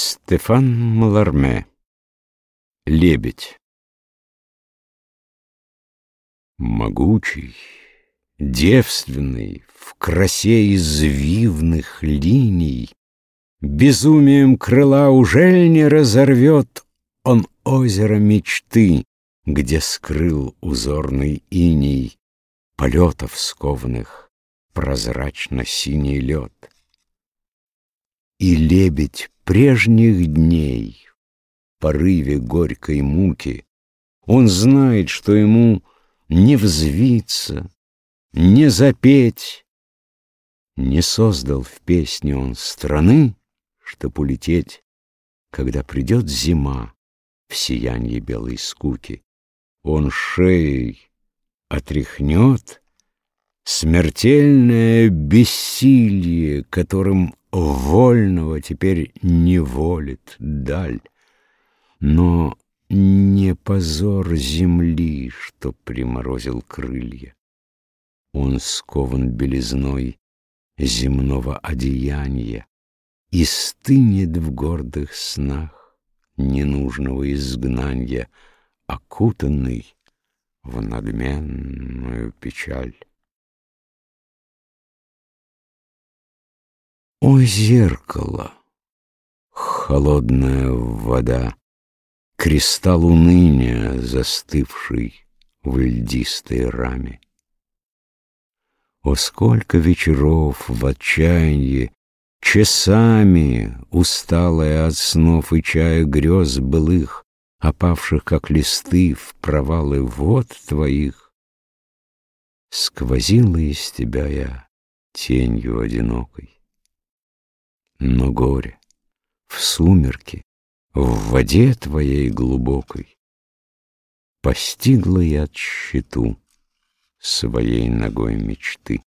Стефан Маларме Лебедь Могучий, девственный, в красе извивных линий, Безумием крыла ужель не разорвет Он озеро мечты, где скрыл узорный иней Полетов скованных прозрачно-синий лед. И лебедь прежних дней, порыве горькой муки, Он знает, что ему не взвиться, не запеть. Не создал в песне он страны, чтоб улететь, Когда придет зима в сиянье белой скуки. Он шеей отряхнет смертельное бессилие, Которым вольного теперь не волит даль. Но не позор земли, что приморозил крылья. Он скован белизной земного одеяния И стынет в гордых снах ненужного изгнанья, Окутанный в надменную печаль. О, зеркало, холодная вода, Кристалл уныния, застывший в льдистой раме. О, сколько вечеров в отчаянии, Часами, усталая от снов и чая грез былых, Опавших, как листы, в провалы вод твоих, Сквозила из тебя я тенью одинокой. Но горе в сумерки в воде твоей глубокой Постигла я тщету своей ногой мечты.